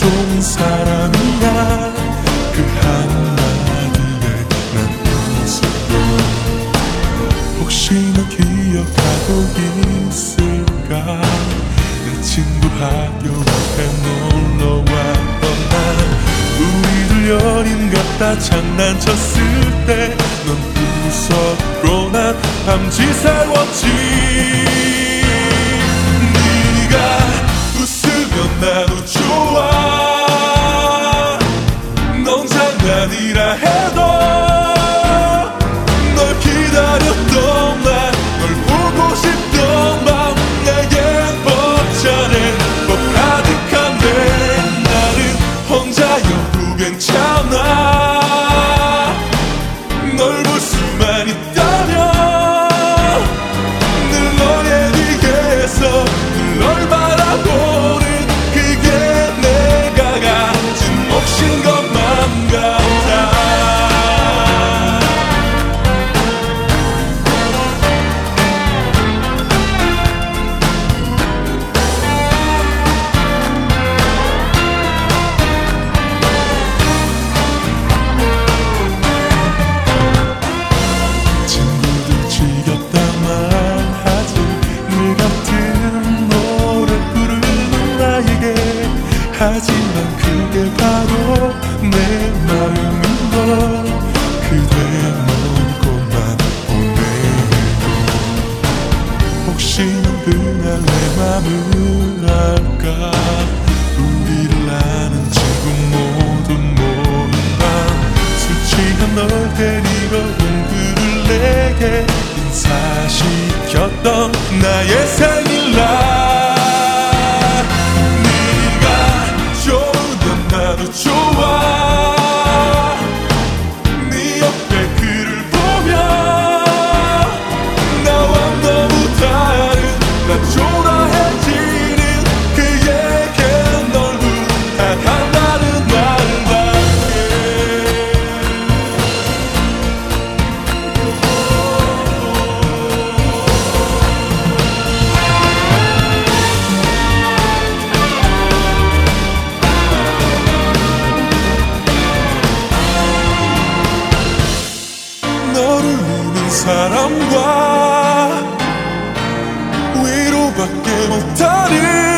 좋은 사람이야. 그 한마디에 난 웃어. 혹시나 기억하고 있을까? 내 친구 학교 앞에 놀러 왔던 날. 우리들 연인 같다 장난쳤을 때 넌 웃었고 난 밤지 살웠지. 나이라 해도 하지만 그게 바로 내 마음인 걸 그대 먼 곳만 오늘도 혹시 넌 그날 내 맘을 알까? 우리를 아는 친구 모두 모른다 술 취한 널 데리러 온 그를 내게 인사시켰던 나의 생일날. 너를 우는 사람과 위로밖에 못하는